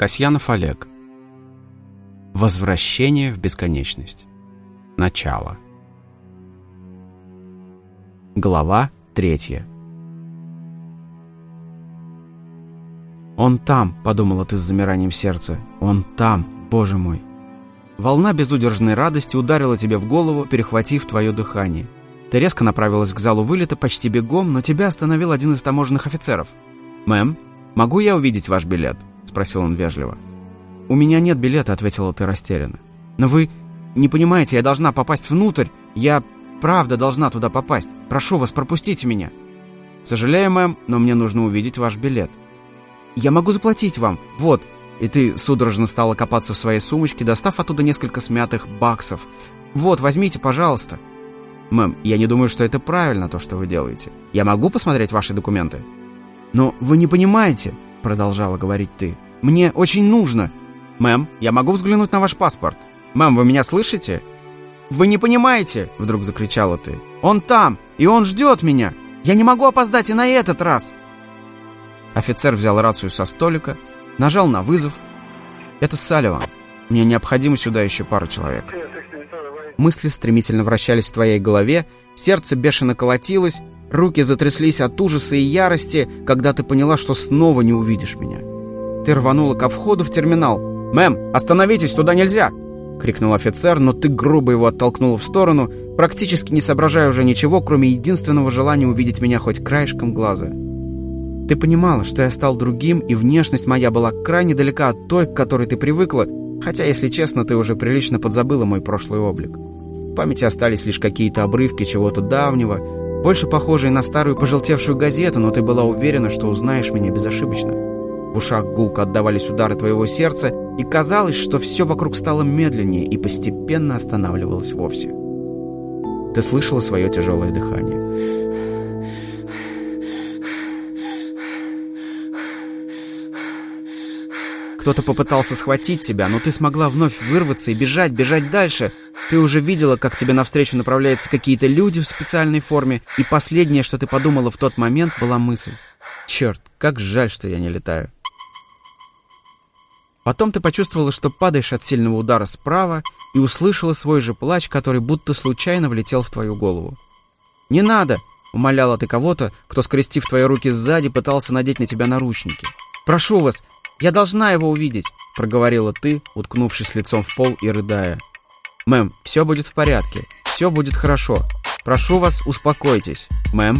Касьянов Олег. Возвращение в бесконечность. Начало. Глава третья. «Он там», — подумала ты с замиранием сердца. «Он там, боже мой». Волна безудержной радости ударила тебе в голову, перехватив твое дыхание. Ты резко направилась к залу вылета почти бегом, но тебя остановил один из таможенных офицеров. «Мэм, могу я увидеть ваш билет?» — спросил он вежливо. «У меня нет билета», — ответила ты растерянно. «Но вы не понимаете, я должна попасть внутрь. Я правда должна туда попасть. Прошу вас, пропустите меня». «Сожалею, мэм, но мне нужно увидеть ваш билет». «Я могу заплатить вам. Вот, и ты судорожно стала копаться в своей сумочке, достав оттуда несколько смятых баксов. «Вот, возьмите, пожалуйста». «Мэм, я не думаю, что это правильно, то, что вы делаете. Я могу посмотреть ваши документы?» «Но вы не понимаете», — продолжала говорить ты. «Мне очень нужно». «Мэм, я могу взглянуть на ваш паспорт?» «Мэм, вы меня слышите?» «Вы не понимаете!» — вдруг закричала ты. «Он там, и он ждет меня! Я не могу опоздать и на этот раз!» Офицер взял рацию со столика, Нажал на вызов. «Это Салливан. Мне необходимо сюда еще пару человек». Мысли стремительно вращались в твоей голове, сердце бешено колотилось, руки затряслись от ужаса и ярости, когда ты поняла, что снова не увидишь меня. Ты рванула ко входу в терминал. «Мэм, остановитесь, туда нельзя!» — крикнул офицер, но ты грубо его оттолкнула в сторону, практически не соображая уже ничего, кроме единственного желания увидеть меня хоть краешком глаза. Ты понимала, что я стал другим, и внешность моя была крайне далека от той, к которой ты привыкла, хотя, если честно, ты уже прилично подзабыла мой прошлый облик. В памяти остались лишь какие-то обрывки чего-то давнего, больше похожие на старую пожелтевшую газету, но ты была уверена, что узнаешь меня безошибочно. В ушах гулко отдавались удары твоего сердца, и казалось, что все вокруг стало медленнее и постепенно останавливалось вовсе. Ты слышала свое тяжелое дыхание. Кто-то попытался схватить тебя, но ты смогла вновь вырваться и бежать, бежать дальше. Ты уже видела, как тебе навстречу направляются какие-то люди в специальной форме, и последнее, что ты подумала в тот момент, была мысль. Черт, как жаль, что я не летаю. Потом ты почувствовала, что падаешь от сильного удара справа и услышала свой же плач, который будто случайно влетел в твою голову. «Не надо!» — умоляла ты кого-то, кто, скрестив твои руки сзади, пытался надеть на тебя наручники. «Прошу вас, «Я должна его увидеть», — проговорила ты, уткнувшись лицом в пол и рыдая. «Мэм, все будет в порядке, все будет хорошо. Прошу вас, успокойтесь. Мэм?»